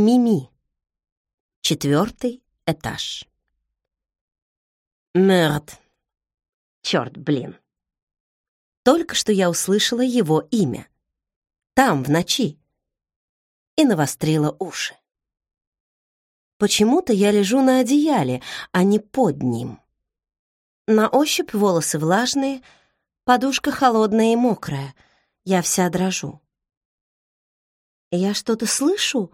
Мими. Четвертый этаж. Мэрт. Черт, блин. Только что я услышала его имя. Там, в ночи. И навострила уши. Почему-то я лежу на одеяле, а не под ним. На ощупь волосы влажные, подушка холодная и мокрая. Я вся дрожу. Я что-то слышу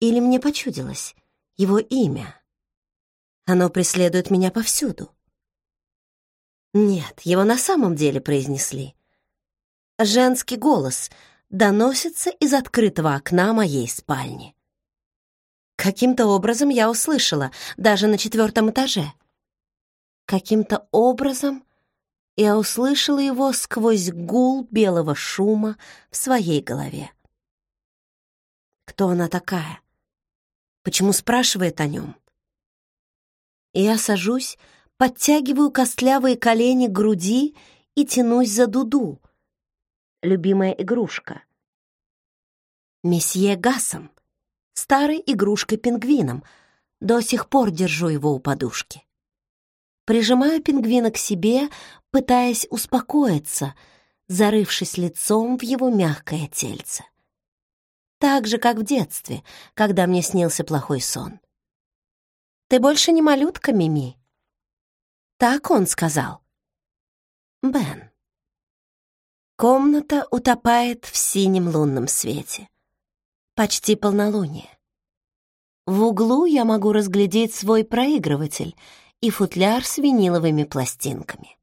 или мне почудилось? Его имя. Оно преследует меня повсюду. Нет, его на самом деле произнесли. Женский голос доносится из открытого окна моей спальни. Каким-то образом я услышала, даже на четвертом этаже. Каким-то образом я услышала его сквозь гул белого шума в своей голове. Кто она такая? Почему спрашивает о нем? Я сажусь, подтягиваю костлявые колени к груди и тянусь за дуду. Любимая игрушка. Месье Гасом, старой игрушкой-пингвином. До сих пор держу его у подушки. Прижимаю пингвина к себе, пытаясь успокоиться, зарывшись лицом в его мягкое тельце. Так же, как в детстве, когда мне снился плохой сон. «Ты больше не малютка, Мими?» Так он сказал. Бен. Комната утопает в синем лунном свете. Почти полнолуние. В углу я могу разглядеть свой проигрыватель и футляр с виниловыми пластинками.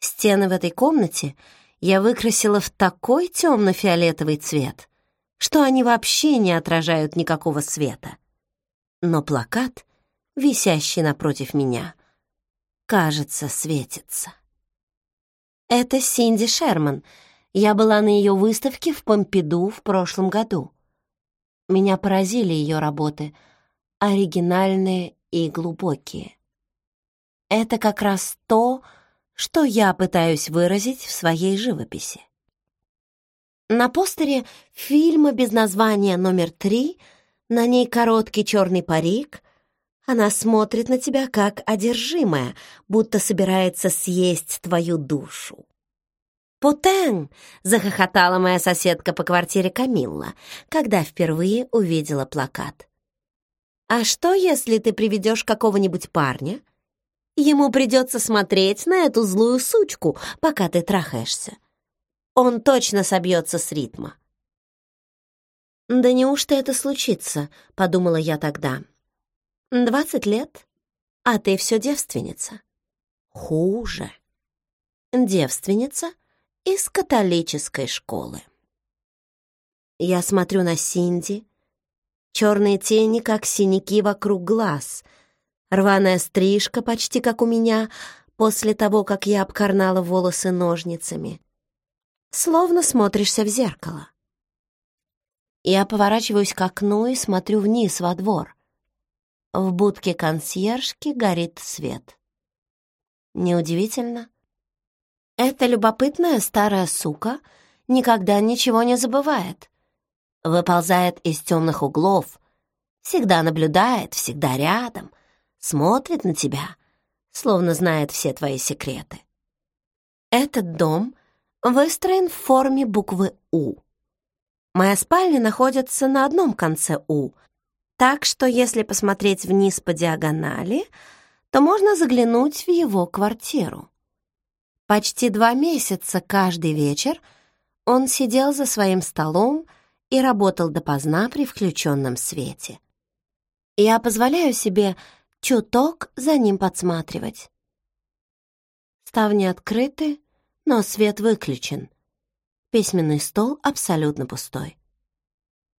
Стены в этой комнате я выкрасила в такой темно-фиолетовый цвет, что они вообще не отражают никакого света. Но плакат, висящий напротив меня — кажется, светится. Это Синди Шерман. Я была на ее выставке в Помпиду в прошлом году. Меня поразили ее работы, оригинальные и глубокие. Это как раз то, что я пытаюсь выразить в своей живописи. На постере фильма без названия номер три на ней короткий черный парик, она смотрит на тебя как одержимая, будто собирается съесть твою душу. «Путен!» — захохотала моя соседка по квартире Камилла, когда впервые увидела плакат. «А что, если ты приведешь какого-нибудь парня? Ему придется смотреть на эту злую сучку, пока ты трахаешься. Он точно собьется с ритма». «Да неужто это случится?» — подумала я тогда. Двадцать лет, а ты все девственница. Хуже. Девственница из католической школы. Я смотрю на Синди. Черные тени, как синяки вокруг глаз. Рваная стрижка, почти как у меня, после того, как я обкорнала волосы ножницами. Словно смотришься в зеркало. Я поворачиваюсь к окну и смотрю вниз во двор. В будке консьержки горит свет. Неудивительно. Эта любопытная старая сука никогда ничего не забывает. Выползает из темных углов, всегда наблюдает, всегда рядом, смотрит на тебя, словно знает все твои секреты. Этот дом выстроен в форме буквы «У». Моя спальня находится на одном конце «У», так что если посмотреть вниз по диагонали, то можно заглянуть в его квартиру. Почти два месяца каждый вечер он сидел за своим столом и работал допоздна при включенном свете. Я позволяю себе чуток за ним подсматривать. Ставни открыты, но свет выключен. Письменный стол абсолютно пустой.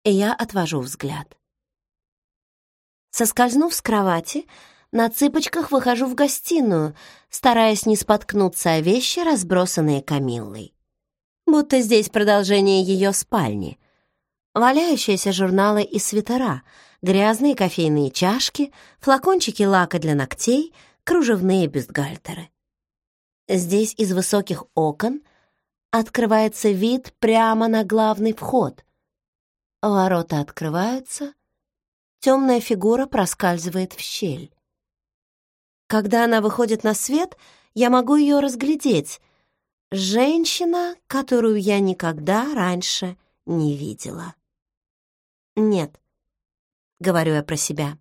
И я отвожу взгляд. Соскользнув с кровати, на цыпочках выхожу в гостиную, стараясь не споткнуться о вещи, разбросанные Камиллой. Будто здесь продолжение ее спальни. Валяющиеся журналы и свитера, грязные кофейные чашки, флакончики лака для ногтей, кружевные бюстгальтеры. Здесь из высоких окон открывается вид прямо на главный вход. Ворота открываются — темная фигура проскальзывает в щель. Когда она выходит на свет, я могу ее разглядеть. Женщина, которую я никогда раньше не видела. Нет, говорю я про себя.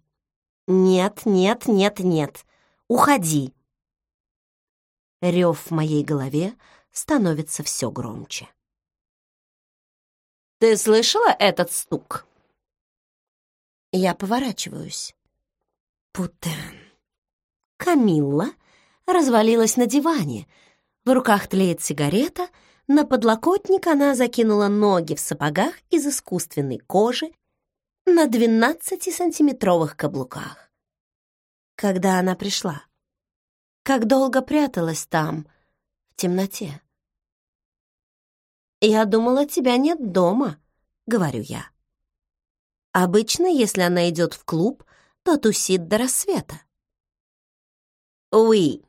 Нет, нет, нет, нет. Уходи. Рев в моей голове становится все громче. Ты слышала этот стук? Я поворачиваюсь. Путен. Камилла развалилась на диване. В руках тлеет сигарета, на подлокотник она закинула ноги в сапогах из искусственной кожи на 12-сантиметровых каблуках. Когда она пришла? Как долго пряталась там, в темноте? «Я думала, тебя нет дома», — говорю я. Обычно, если она идет в клуб, то тусит до рассвета. «Уи».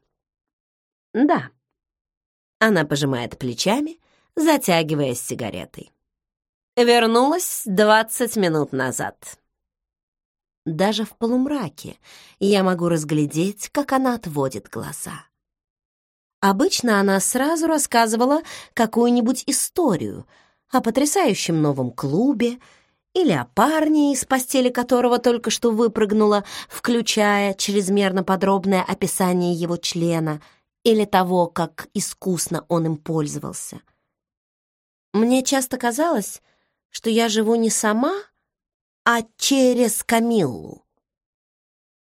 «Да». Она пожимает плечами, затягиваясь сигаретой. Вернулась двадцать минут назад. Даже в полумраке я могу разглядеть, как она отводит глаза. Обычно она сразу рассказывала какую-нибудь историю о потрясающем новом клубе, или о парне, из постели которого только что выпрыгнула, включая чрезмерно подробное описание его члена или того, как искусно он им пользовался. Мне часто казалось, что я живу не сама, а через Камиллу.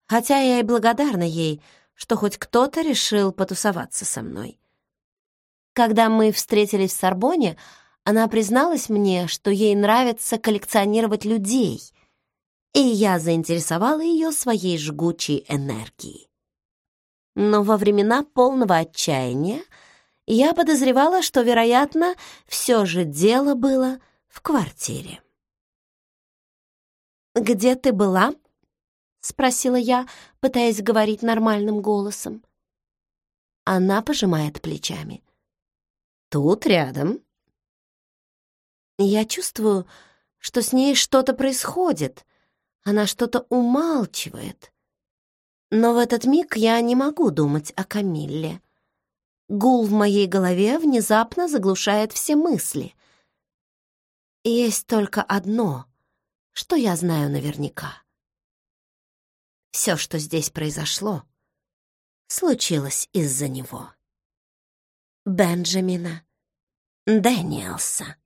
Хотя я и благодарна ей, что хоть кто-то решил потусоваться со мной. Когда мы встретились в Сорбоне, она призналась мне, что ей нравится коллекционировать людей, и я заинтересовала ее своей жгучей энергией. Но во времена полного отчаяния я подозревала, что, вероятно, все же дело было в квартире. «Где ты была?» — спросила я, пытаясь говорить нормальным голосом. Она пожимает плечами. «Тут рядом», я чувствую, что с ней что-то происходит. Она что-то умалчивает. Но в этот миг я не могу думать о Камилле. Гул в моей голове внезапно заглушает все мысли. Есть только одно, что я знаю наверняка. Все, что здесь произошло, случилось из-за него. Бенджамина Дэниелса.